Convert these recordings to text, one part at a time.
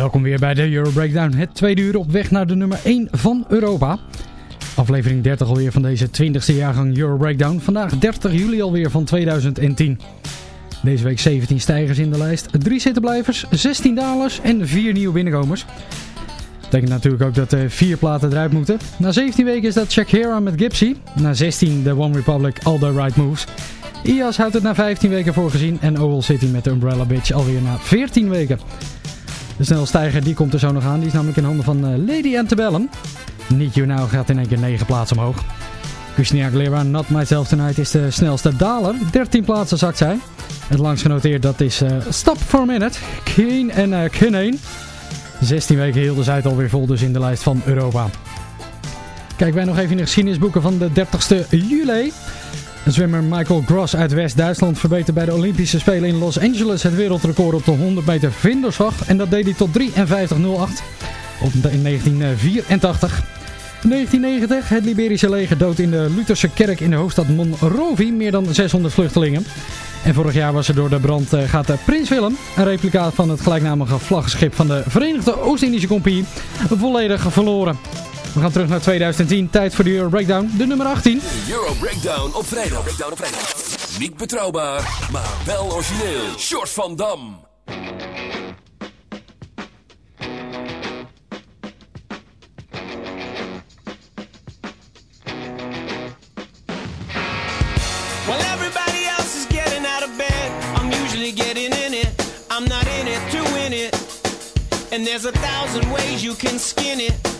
Welkom weer bij de Euro Breakdown. Het tweede uur op weg naar de nummer 1 van Europa. Aflevering 30 alweer van deze 20ste jaargang Euro Breakdown. Vandaag 30 juli alweer van 2010. Deze week 17 stijgers in de lijst, 3 zittenblijvers, 16 dalers en 4 nieuwe binnenkomers. Dat betekent natuurlijk ook dat er 4 platen eruit moeten. Na 17 weken is dat Shakira met Gypsy. Na 16 de One Republic All The Right Moves. IAS houdt het na 15 weken voorgezien en Owl City met de Umbrella Bitch alweer na 14 weken. De snelstijger die komt er zo nog aan. Die is namelijk in handen van uh, Lady Antebellum. Niet You Now gaat in één keer 9 plaatsen omhoog. Christina Aguilera, Not Myself Tonight is de snelste daler. 13 plaatsen zakt zij. Het langst genoteerd dat is uh, Stop for a Minute. Keen en uh, Kinane. 16 weken hielden zij het alweer vol dus in de lijst van Europa. Kijken wij nog even in de geschiedenisboeken van de 30ste juli. Zwemmer Michael Gross uit West-Duitsland verbeterde bij de Olympische Spelen in Los Angeles het wereldrecord op de 100 meter vinderslag. En dat deed hij tot 53.08 in 1984. In 1990 het Liberische leger dood in de Lutherse kerk in de hoofdstad Monrovia meer dan 600 vluchtelingen. En vorig jaar was er door de brand uh, gaat Prins Willem, een replica van het gelijknamige vlaggenschip van de Verenigde Oost-Indische Compagnie, volledig verloren. We gaan terug naar 2010. Tijd voor de Euro Breakdown. De nummer 18. De Euro Breakdown op vrijdag. Breakdown op vrijdag. Niet betrouwbaar, maar wel origineel. Short van Dam. Well, everybody else is getting out of bed. I'm usually getting in it. I'm not in it to win it. And there's a thousand ways you can skin it.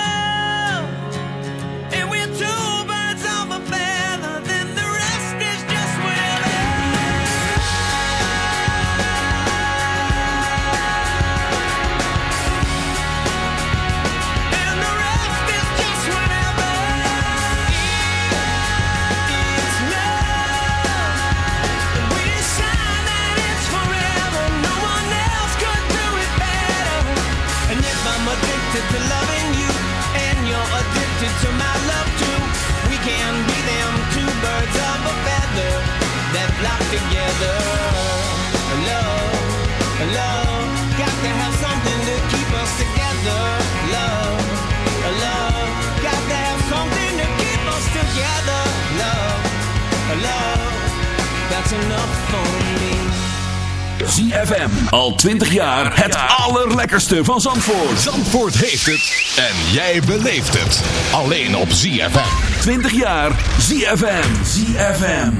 ZFM. Al 20 jaar het allerlekkerste van Zandvoort. Zandvoort heeft het en jij beleeft het. Alleen op ZFM. 20 jaar ZFM. ZFM.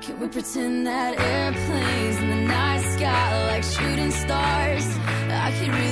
Can we pretend that airplanes in the night sky are like shooting stars? I could really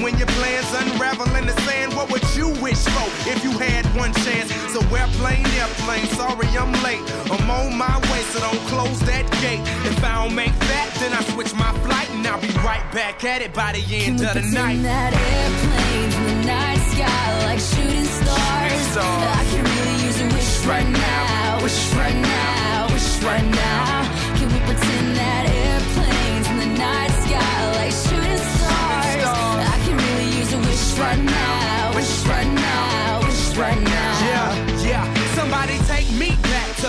And when your plans unravel in the sand, what would you wish for if you had one chance? So airplane, airplane, sorry I'm late. I'm on my way, so don't close that gate. If I don't make that, then I switch my flight and I'll be right back at it by the end of the night. that airplanes in the night sky like shooting stars? stars. I can really use a wish right now, wish right now, wish right now.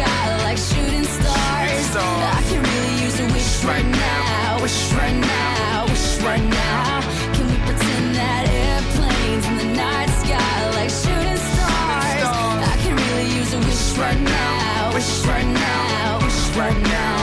sky like shooting stars? stars. I can really use a wish right now, wish right now, wish right now. Can we pretend that airplanes in the night sky like shooting stars? stars. I can really use a wish right now, wish right now, wish right now.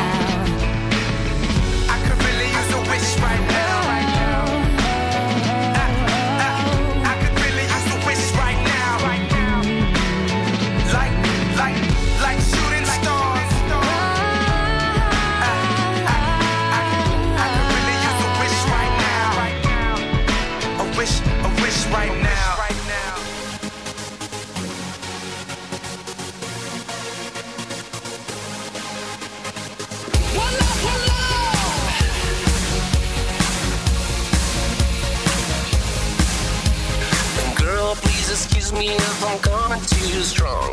Excuse me if I'm coming too strong.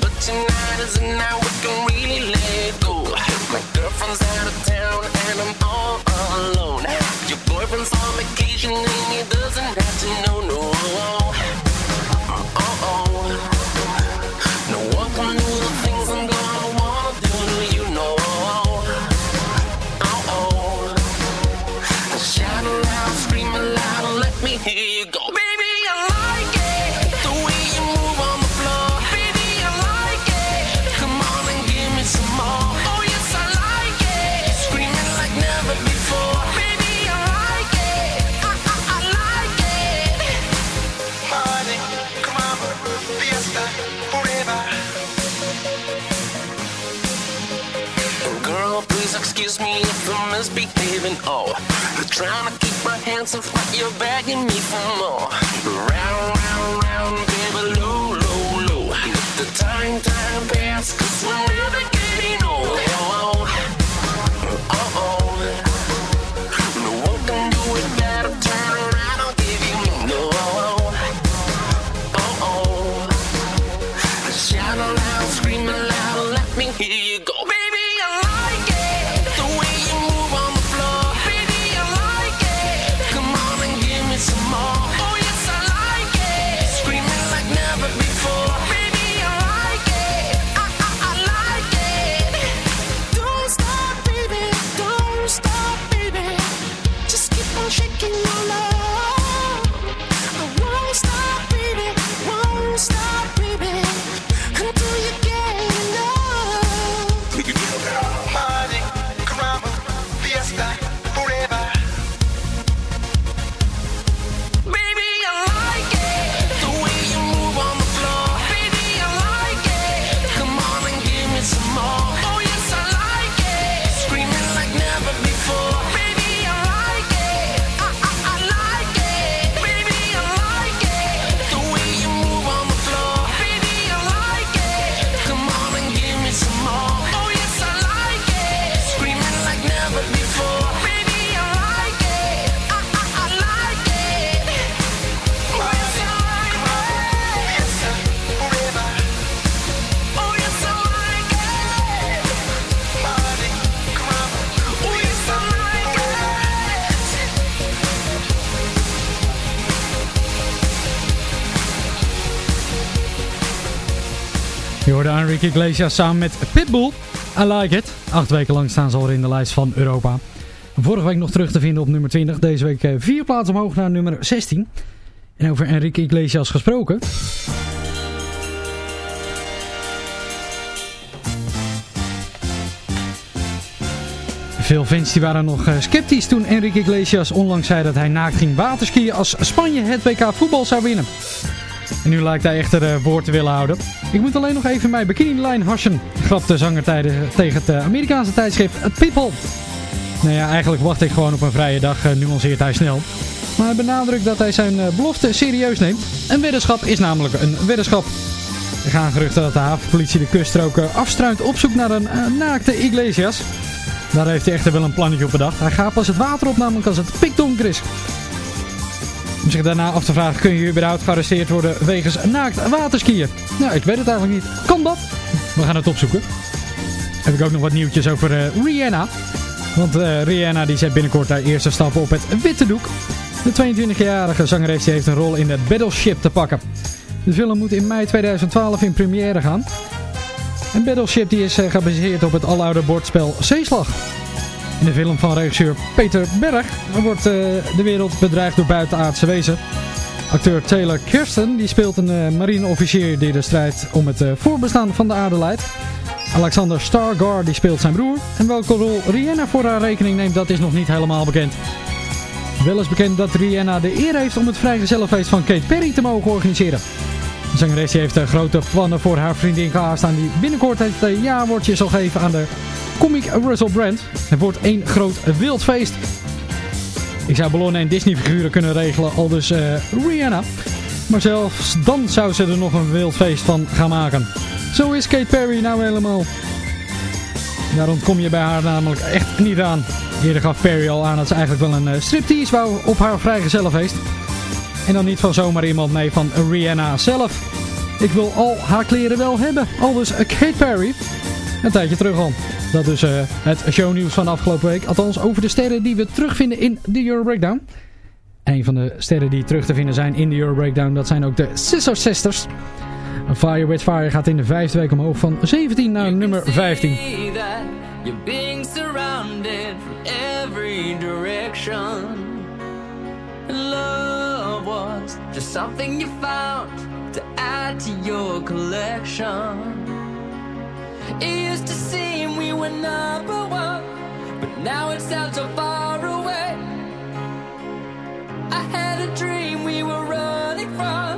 But tonight is the night we can really let go. My girlfriend's out of town and I'm all alone. Your boyfriend's on vacation and he doesn't have to know, no. Oh-oh. No Oh, trying to keep my hands off what you're begging me for more. Round, round, round, baby, low, low, low. The time, time pass, cause we're never Enrique Iglesias samen met Pitbull. I like it. Acht weken lang staan ze al in de lijst van Europa. Vorige week nog terug te vinden op nummer 20. Deze week eh, vier plaatsen omhoog naar nummer 16. En over Enrique Iglesias gesproken. Veel fans die waren nog eh, sceptisch toen Enrique Iglesias onlangs zei dat hij naakt ging waterskiën als Spanje het WK voetbal zou winnen. En nu lijkt hij echter uh, woord te willen houden. Ik moet alleen nog even mijn bikini-lijn hassen, grapte zanger tegen het uh, Amerikaanse tijdschrift People. Nou ja, eigenlijk wacht ik gewoon op een vrije dag, uh, nuanceert hij snel. Maar hij benadrukt dat hij zijn belofte serieus neemt. Een weddenschap is namelijk een weddenschap. Er gaan geruchten dat de havenpolitie de kuststroken afstruint op zoek naar een naakte Iglesias. Daar heeft hij echter wel een plannetje op bedacht. Hij gaat pas het water op namelijk als het pikdonker is. Om zich daarna af te vragen, kun je überhaupt gearresteerd worden wegens naakt waterskiën? Nou, ik weet het eigenlijk niet. Kan dat? We gaan het opzoeken. Heb ik ook nog wat nieuwtjes over uh, Rihanna. Want uh, Rihanna die zet binnenkort haar eerste stappen op het witte doek. De 22-jarige zangeres heeft een rol in het Battleship te pakken. De film moet in mei 2012 in première gaan. En Battleship die is uh, gebaseerd op het aloude bordspel Zeeslag. In de film van regisseur Peter Berg wordt uh, de wereld bedreigd door buitenaardse wezen. Acteur Taylor Kirsten die speelt een uh, marineofficier die de strijd om het uh, voorbestaan van de aarde leidt. Alexander Stargard die speelt zijn broer. En welke rol Rihanna voor haar rekening neemt dat is nog niet helemaal bekend. Wel is bekend dat Rihanna de eer heeft om het vrijgezellenfeest van Kate Perry te mogen organiseren. De zangeres heeft grote plannen voor haar vriendin klaarstaan die binnenkort het jaarwoordje zal geven aan de comic Russell Brand. Het wordt één groot wild feest. Ik zou ballonnen en Disney figuren kunnen regelen, al dus uh, Rihanna. Maar zelfs dan zou ze er nog een wild feest van gaan maken. Zo is Kate Perry nou helemaal. Daarom kom je bij haar namelijk echt niet aan. Eerder gaf Perry al aan dat ze eigenlijk wel een striptease wou op haar vrijgezellenfeest. En dan niet van zomaar iemand, nee, van Rihanna zelf. Ik wil al haar kleren wel hebben, al dus Kate Perry. Een tijdje terug al. Dat is uh, het shownieuws van afgelopen week. Althans over de sterren die we terugvinden in de Euro Breakdown. Een van de sterren die terug te vinden zijn in de Euro Breakdown, dat zijn ook de Scissor Sisters. Fire with Fire gaat in de vijfde week omhoog van 17 naar nummer 15. You're was just something you found to add to your collection. It used to seem we were number one, but now it sounds so far away. I had a dream we were running from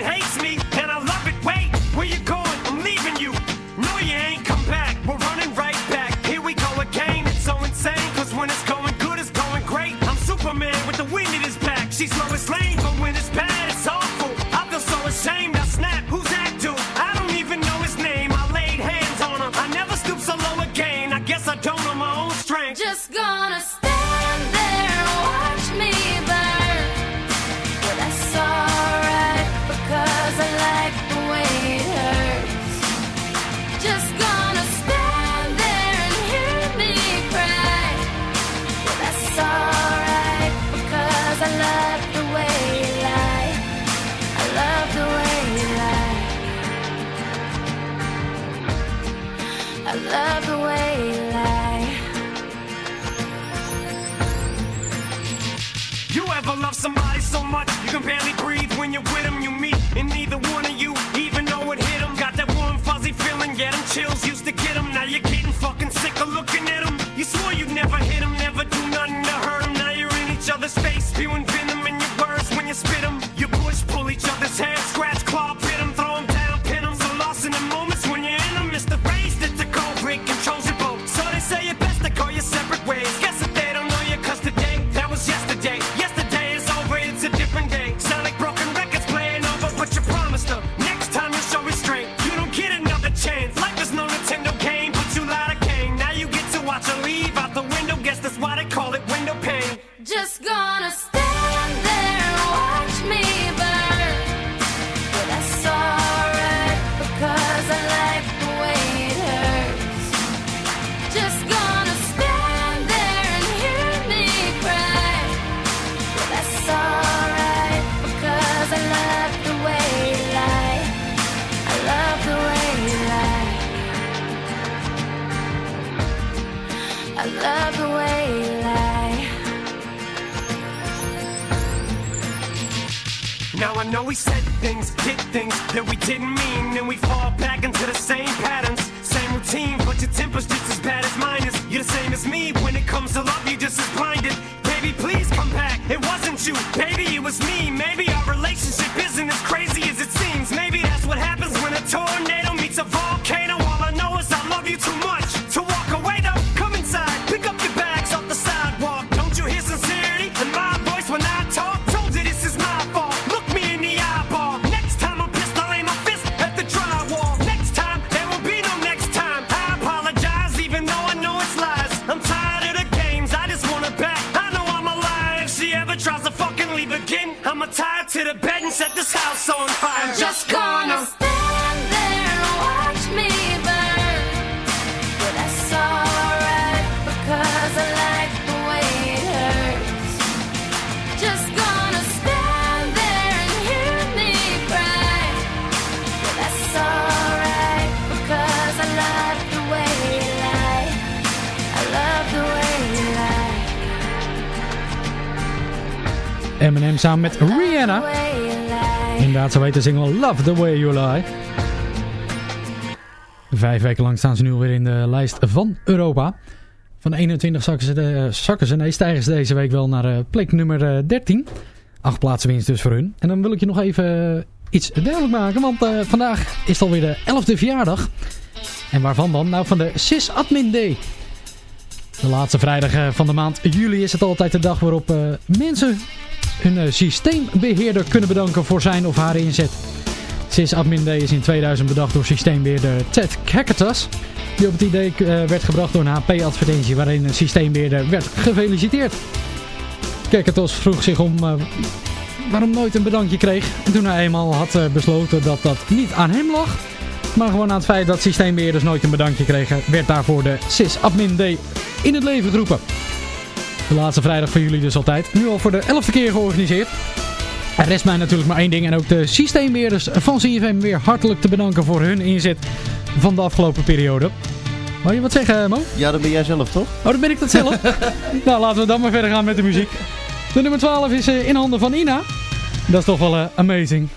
Eminem samen met Rihanna. Inderdaad, zo heet de single Love The Way You Lie. Vijf weken lang staan ze nu alweer in de lijst van Europa. Van 21 zakken ze, de, zakken ze nee, stijgen ze deze week wel naar eh, plek nummer eh, 13. Acht plaatsen winst dus voor hun. En dan wil ik je nog even eh, iets duidelijk maken, want eh, vandaag is het alweer de 11e verjaardag. En waarvan dan? Nou, van de SIS Admin Day. De laatste vrijdag eh, van de maand juli is het altijd de dag waarop eh, mensen hun eh, systeembeheerder kunnen bedanken voor zijn of haar inzet. SysAdmin Day is in 2000 bedacht door systeembeheerder Ted Kaketas. Die op het idee eh, werd gebracht door een HP-advertentie waarin een systeembeheerder werd gefeliciteerd. Kaketas vroeg zich om eh, waarom nooit een bedankje kreeg. En toen hij eenmaal had besloten dat dat niet aan hem lag, maar gewoon aan het feit dat systeembeheerders nooit een bedankje kregen, werd daarvoor de SysAdmin Day in het leven geroepen. De laatste vrijdag van jullie dus altijd. Nu al voor de elfde keer georganiseerd. Er rest mij natuurlijk maar één ding. En ook de systeembeheerders van CFM weer hartelijk te bedanken voor hun inzet van de afgelopen periode. Wil je wat zeggen, Mo? Ja, dat ben jij zelf toch? Oh, dan ben ik dat zelf. nou, laten we dan maar verder gaan met de muziek. De nummer 12 is eh, in handen van Ina. Dat is toch wel eh, amazing.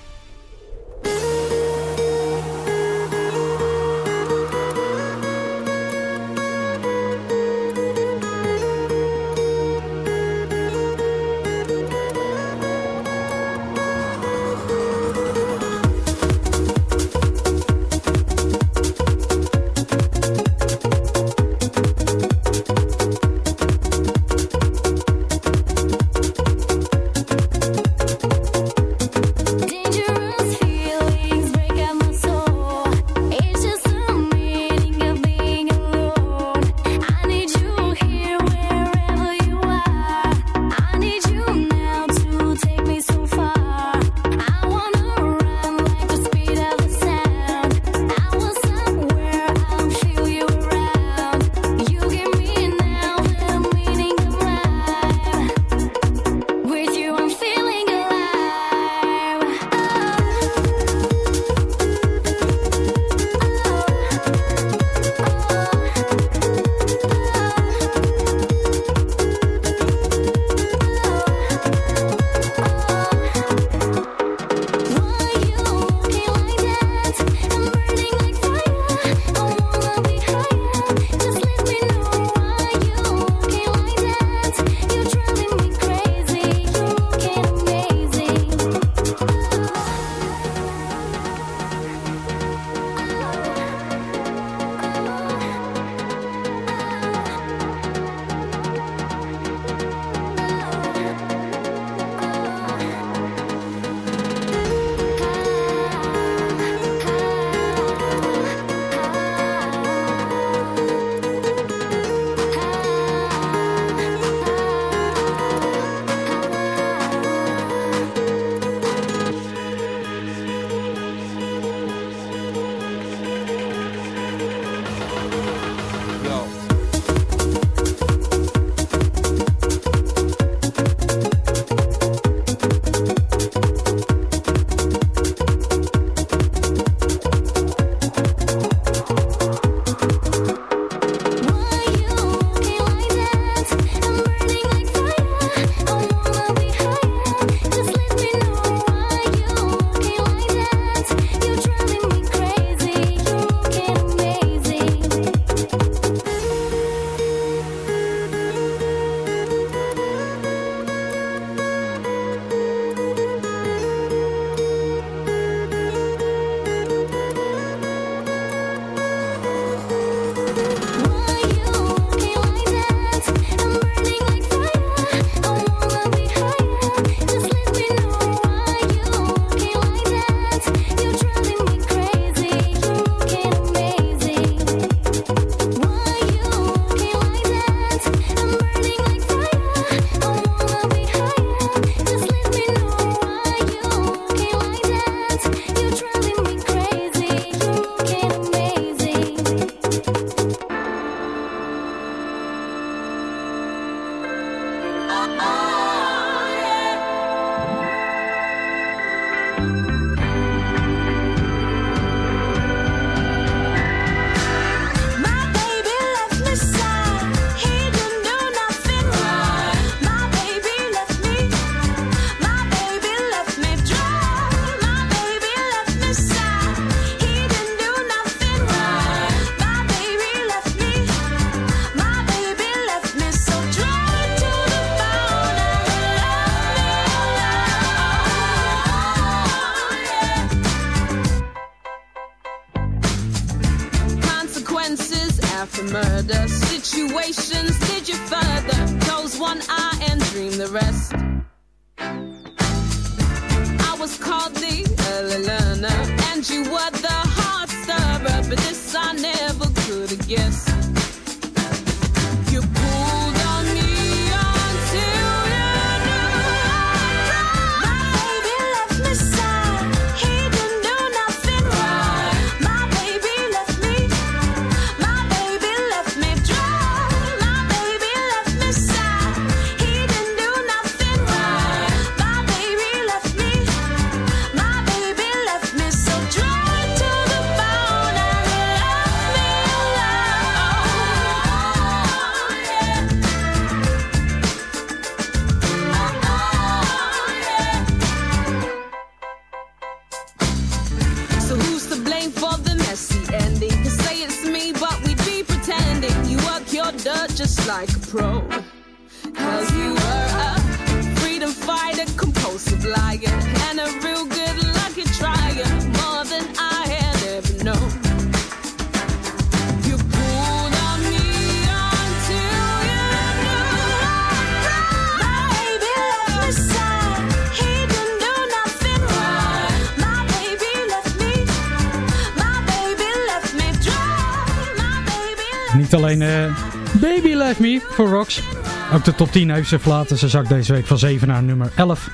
Could Me voor Rox. Ook de top 10 heeft ze verlaten. Ze zakt deze week van 7 naar nummer 11.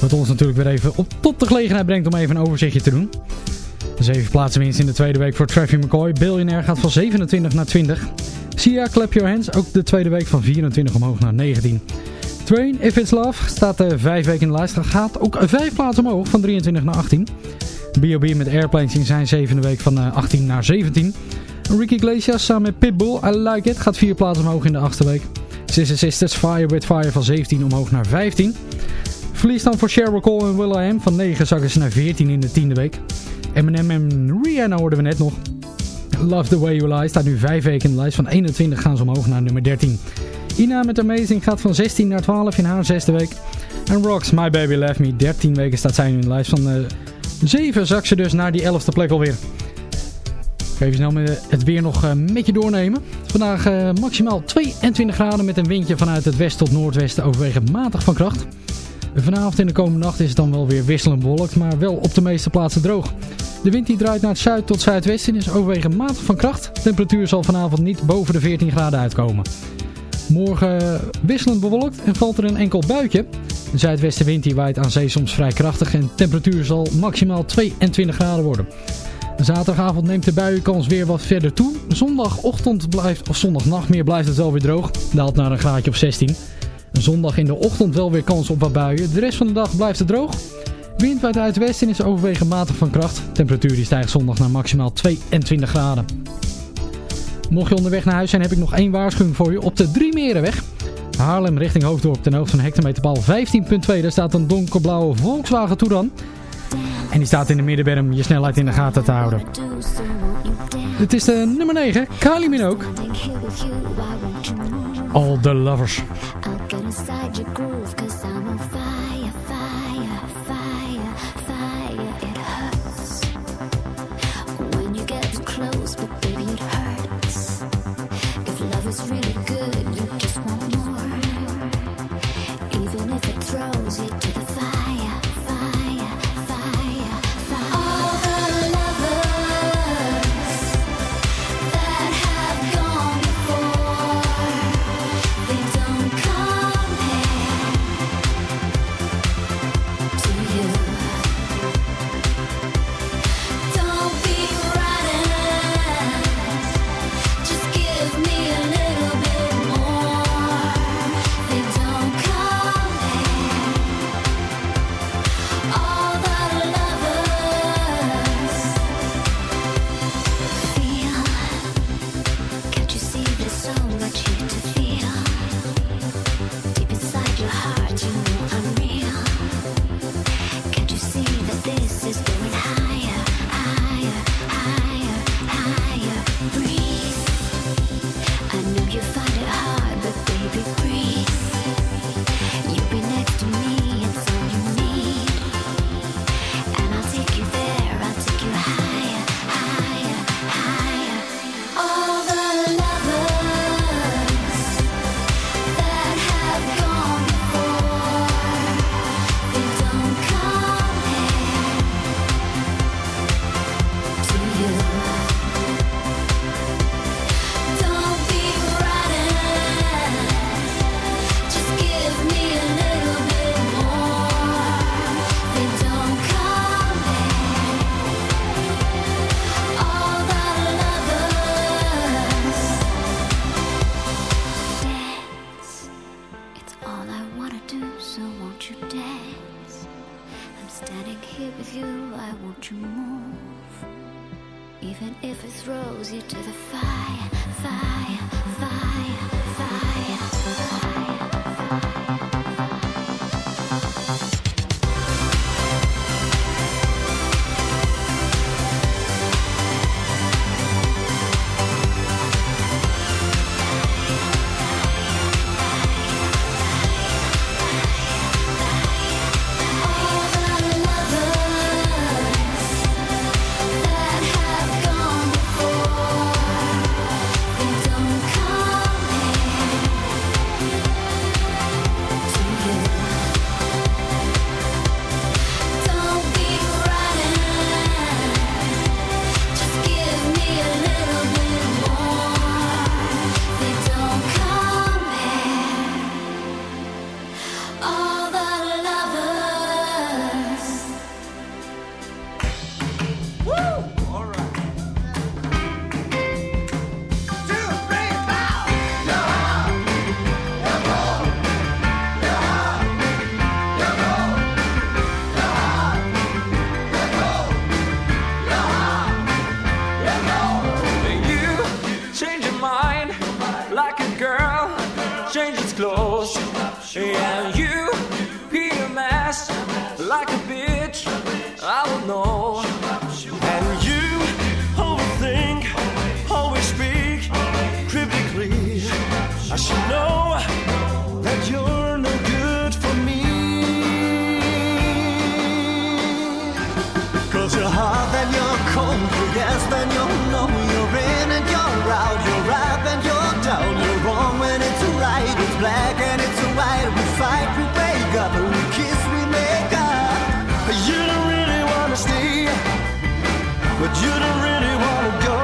Wat ons natuurlijk weer even op tot de gelegenheid brengt om even een overzichtje te doen. De 7 plaatsen winst in de tweede week voor Traffy McCoy. Billionaire gaat van 27 naar 20. Sia Clap Your Hands ook de tweede week van 24 omhoog naar 19. Train If It's Love staat de 5 weken in de lijst. Gaat ook 5 plaatsen omhoog van 23 naar 18. B.O.B. met Airplanes in zijn zevende week van eh, 18 naar 17. Ricky Iglesias samen met Pitbull, I Like It, gaat vier plaatsen omhoog in de achtste week. Sister Sisters, Fire with Fire van 17 omhoog naar 15. Verlies dan voor Sheryl Cole en Will.i.am. Van 9 zakken ze naar 14 in de tiende week. Eminem en Rihanna hoorden we net nog. Love the Way You Lie staat nu 5 weken in de lijst. Van 21 gaan ze omhoog naar nummer 13. Ina met Amazing gaat van 16 naar 12 in haar zesde week. En Rocks, My Baby Left Me, 13 weken staat zij nu in de lijst. Van eh 7 zak ze dus naar die 11e plek alweer. Even snel het weer nog eh, met je doornemen. Vandaag eh, maximaal 22 graden met een windje vanuit het west tot noordwesten overwegend matig van kracht. Vanavond en de komende nacht is het dan wel weer wisselend bewolkt, maar wel op de meeste plaatsen droog. De wind die draait naar het zuid tot zuidwesten is overwegend matig van kracht. De temperatuur zal vanavond niet boven de 14 graden uitkomen. Morgen wisselend bewolkt en valt er een enkel buitje. De zuidwestenwind die waait aan zee soms vrij krachtig en de temperatuur zal maximaal 22 graden worden. Zaterdagavond neemt de buienkans weer wat verder toe. Zondagochtend blijft, of zondagnacht meer blijft het wel weer droog. Daalt naar een graadje of 16. Zondag in de ochtend wel weer kans op wat buien. De rest van de dag blijft het droog. Wind uit het westen is overwegend matig van kracht. Temperatuur die stijgt zondag naar maximaal 22 graden. Mocht je onderweg naar huis zijn heb ik nog één waarschuwing voor je. Op de Driemerenweg. Haarlem richting Hoofddorp ten hoogte van hectometerpaal 15.2. Daar staat een donkerblauwe Volkswagen Touran. En die staat in de middenberm je snelheid in de gaten te houden. Het is de nummer 9, Kylie Minogue. All the Lovers. Even if it throws you to the Even if it throws you to the fire, fire, fire. We fight, we wake up, we kiss, we make up. You don't really wanna stay, but you don't really wanna go.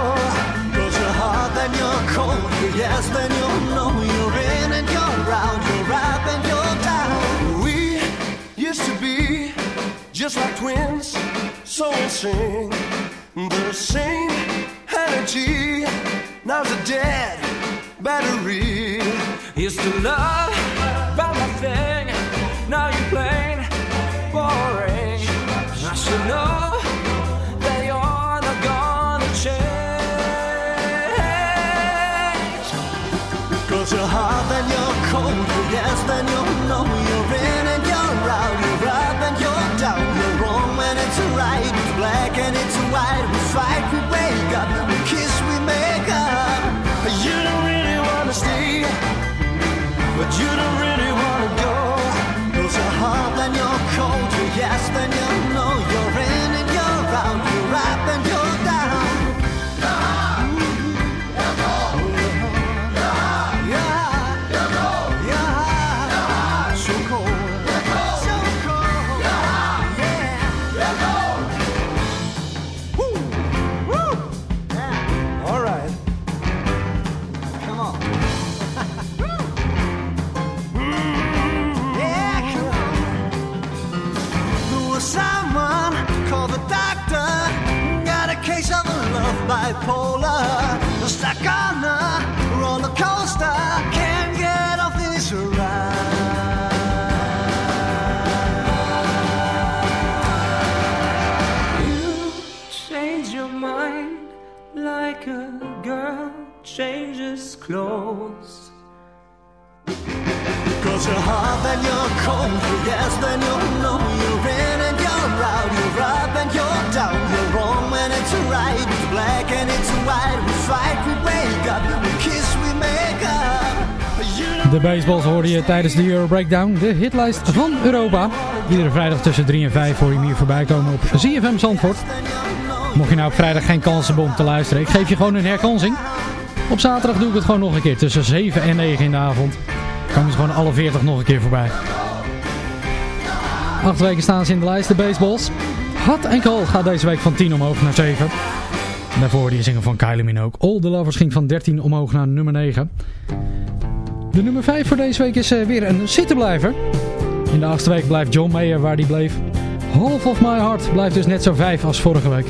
Cause you're hot and you're cold, you're yes, then you'll know you're in and you're out, you're up and you're down. We used to be just like twins, so insane. The same energy, now's a dead battery. Used to love You know, they are the gun chase Calls your heart and your coat, yes, then you'll blow, you're in and you're loud, you rub and you're doubt. Wrong and it's right, it's black and it's white. We fight, we wake up, we kiss, we make up. You don't really wanna see, but you don't changes clothes. Cause you're hot and you're you're yes, then you'll know you're in and you're out, you're up and you're down, you're when it's right, black and it's white, we fight, we up, kiss, we make up. De baseballs hoorde je tijdens de Euro Breakdown, de hitlijst van Europa. Iedere vrijdag tussen 3 en 5 hoor je hem hier voorbij komen op ZFM Zandvoort. Mocht je nou op vrijdag geen kans hebben om te luisteren, ik geef je gewoon een herkansing. Op zaterdag doe ik het gewoon nog een keer tussen 7 en 9 in de avond. Komen ze gewoon alle 40 nog een keer voorbij. Acht weken staan ze in de lijst, de baseballs. Hot en Cold gaat deze week van 10 omhoog naar 7. En daarvoor je zingen van Kylie Minogue. All the Lovers ging van 13 omhoog naar nummer 9. De nummer 5 voor deze week is eh, weer een zittenblijver. In de achtste week blijft John Mayer waar die bleef. Half of My Heart blijft dus net zo 5 als vorige week.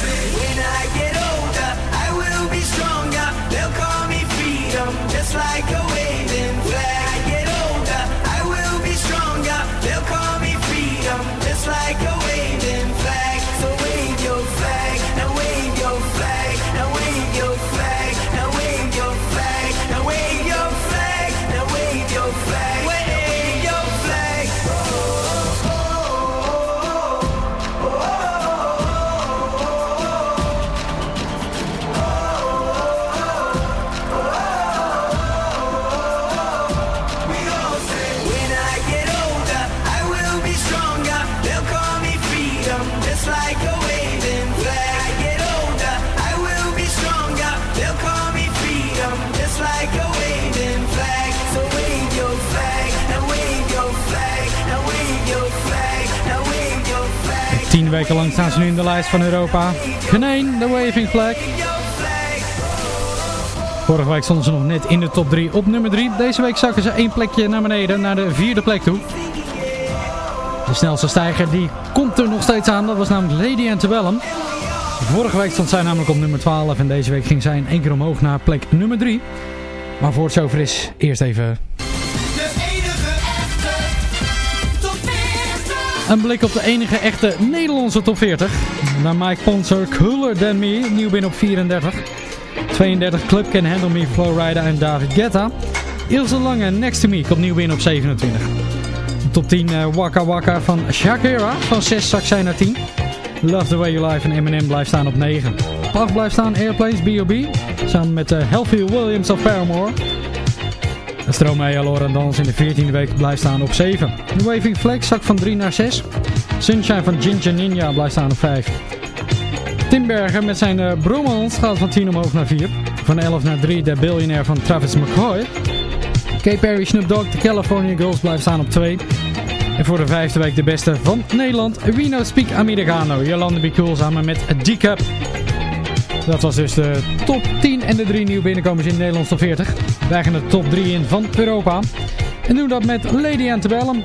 When I get older, I will be stronger. They'll call me freedom, just like weken lang staan ze nu in de lijst van Europa. Geen de Waving Flag. Vorige week stonden ze nog net in de top 3 op nummer 3. Deze week zakken ze één plekje naar beneden, naar de vierde plek toe. De snelste stijger die komt er nog steeds aan. Dat was namelijk Lady Antebellum. Vorige week stond zij namelijk op nummer 12 en deze week ging zij in één keer omhoog naar plek nummer 3. Maar voor het zover is, eerst even Een blik op de enige echte Nederlandse top 40. Naar Mike Ponser, Cooler Than Me, nieuw binnen op 34. 32 Club Can Handle Me, Flowrider en David Guetta. Ilse Lange, Next To Me, komt nieuw binnen op 27. Top 10 eh, Waka Waka van Shakira, van 6 zak zij naar 10. Love The Way You Live en Eminem blijft staan op 9. Op 8 blijft staan Airplanes B.O.B. Samen met uh, Healthy Williams of Paramore. Stromae Laura Dans in de 14e week blijft staan op 7. De Waving Flag zakt van 3 naar 6. Sunshine van Ginger Ninja blijft staan op 5. Timberger met zijn uh, gaat van 10 omhoog naar 4. Van 11 naar 3 de Billionaire van Travis McCoy. K. Perry Snoop Dogg, de California Girls blijft staan op 2. En voor de vijfde week de beste van Nederland. We Know Speak Americano. Jolande Be Cool samen met D-Cup. Dat was dus de top 10 en de drie nieuwe binnenkomers in de Nederlands top 40. Wij gaan de top 3 in van Europa. En doen dat met Lady Antebellum.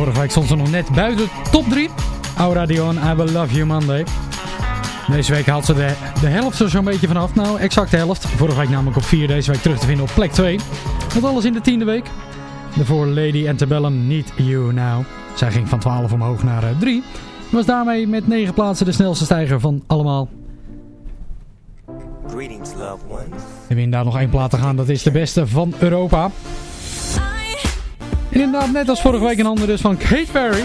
Vorige week stond nog net buiten top 3. Aura Dion, I Will Love You Monday. Deze week haalt ze de, de helft er zo'n beetje vanaf. Nou, exact de helft. Vorige week namelijk op 4, deze week terug te vinden op plek 2. Dat alles in de tiende week. Daarvoor Lady Antebellum Need You Now. Zij ging van 12 omhoog naar 3. Was daarmee met 9 plaatsen de snelste stijger van allemaal. Greetings, loved ones. En daar nog één plaat te gaan, dat is de beste van Europa. En inderdaad, net als vorige week een ander dus van Kate Perry.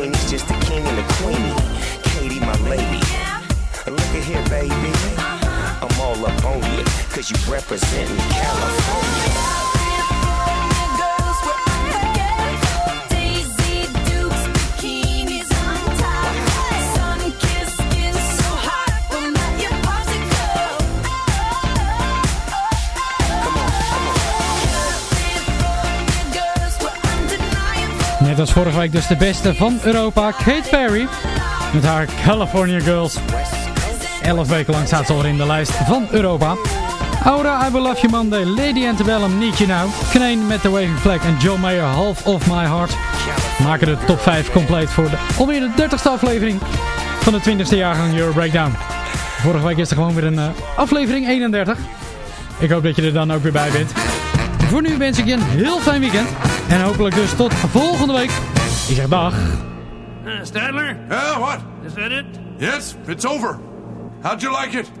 Were undeniable. Net als vorige week dus de beste van Europa, Kate Perry. Met haar California Girls. 11 weken lang staat ze al in de lijst van Europa. Aura, I Will Love You Monday, Lady Antebellum, Need You Now. Kneen met The Waving Flag en John Mayer, Half of My Heart. Maken de top 5 compleet voor de, alweer de 30ste aflevering van de 20ste jaargang Euro Breakdown. Vorige week is er gewoon weer een eh, aflevering 31. Ik hoop dat je er dan ook weer bij bent. Voor nu wens ik je een heel fijn weekend. En hopelijk dus tot volgende week. Ik zeg dag. Uh, Stadler? Yeah, what? Is that it? Yes, it's over. How'd you like it?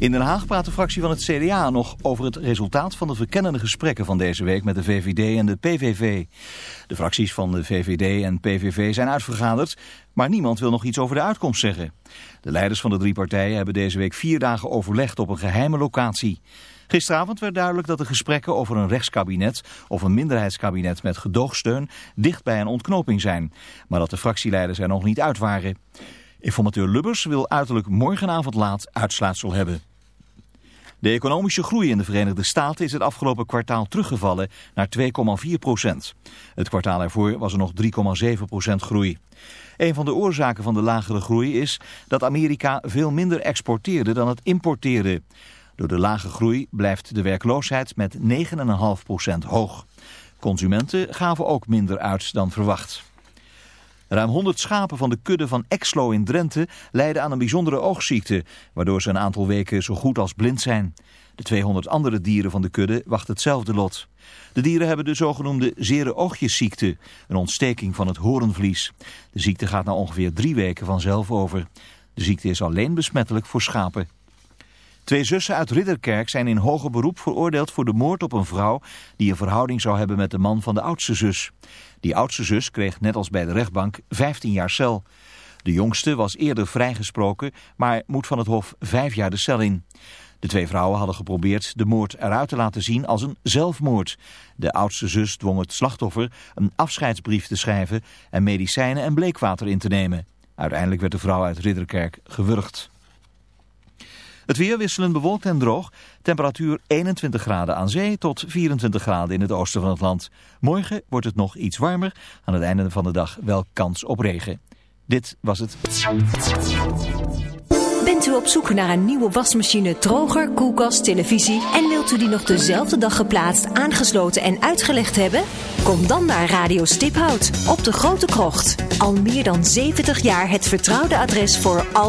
In Den Haag praat de fractie van het CDA nog over het resultaat van de verkennende gesprekken van deze week met de VVD en de PVV. De fracties van de VVD en PVV zijn uitvergaderd, maar niemand wil nog iets over de uitkomst zeggen. De leiders van de drie partijen hebben deze week vier dagen overlegd op een geheime locatie. Gisteravond werd duidelijk dat de gesprekken over een rechtskabinet of een minderheidskabinet met gedoogsteun dicht bij een ontknoping zijn, maar dat de fractieleiders er nog niet uit waren. Informateur Lubbers wil uiterlijk morgenavond laat uitsluitsel hebben. De economische groei in de Verenigde Staten is het afgelopen kwartaal teruggevallen naar 2,4 procent. Het kwartaal ervoor was er nog 3,7 procent groei. Een van de oorzaken van de lagere groei is dat Amerika veel minder exporteerde dan het importeerde. Door de lage groei blijft de werkloosheid met 9,5 procent hoog. Consumenten gaven ook minder uit dan verwacht. Ruim 100 schapen van de kudde van Exlo in Drenthe lijden aan een bijzondere oogziekte, waardoor ze een aantal weken zo goed als blind zijn. De 200 andere dieren van de kudde wachten hetzelfde lot. De dieren hebben de zogenoemde zere oogjesziekte, een ontsteking van het horenvlies. De ziekte gaat na ongeveer drie weken vanzelf over. De ziekte is alleen besmettelijk voor schapen. Twee zussen uit Ridderkerk zijn in hoger beroep veroordeeld voor de moord op een vrouw die een verhouding zou hebben met de man van de oudste zus. Die oudste zus kreeg net als bij de rechtbank 15 jaar cel. De jongste was eerder vrijgesproken, maar moet van het hof vijf jaar de cel in. De twee vrouwen hadden geprobeerd de moord eruit te laten zien als een zelfmoord. De oudste zus dwong het slachtoffer een afscheidsbrief te schrijven en medicijnen en bleekwater in te nemen. Uiteindelijk werd de vrouw uit Ridderkerk gewurgd. Het weer wisselend bewolkt en droog. Temperatuur 21 graden aan zee tot 24 graden in het oosten van het land. Morgen wordt het nog iets warmer. Aan het einde van de dag wel kans op regen. Dit was het. Bent u op zoek naar een nieuwe wasmachine, droger, koelkast, televisie... en wilt u die nog dezelfde dag geplaatst, aangesloten en uitgelegd hebben? Kom dan naar Radio Stiphout op de Grote Krocht. Al meer dan 70 jaar het vertrouwde adres voor al...